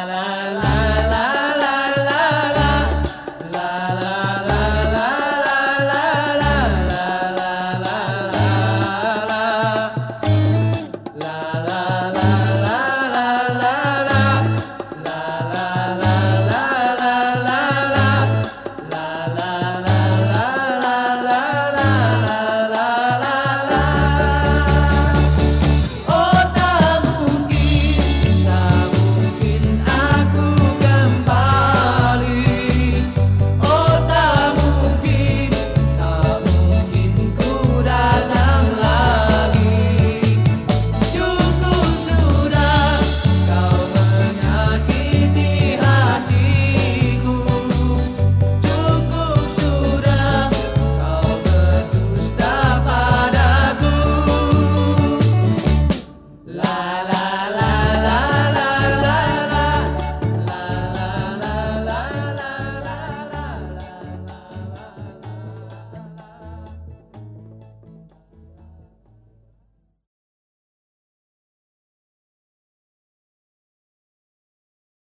la la